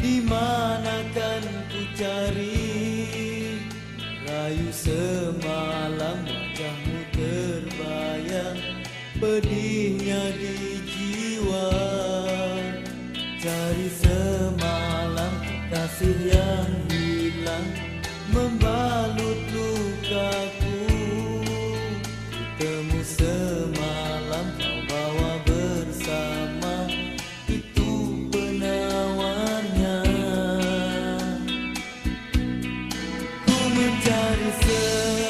Di mana kan ku cari? Rayu semalam wajahmu terbayang Pedihnya di jiwa. Cari semalam kasih yang hilang luka we done.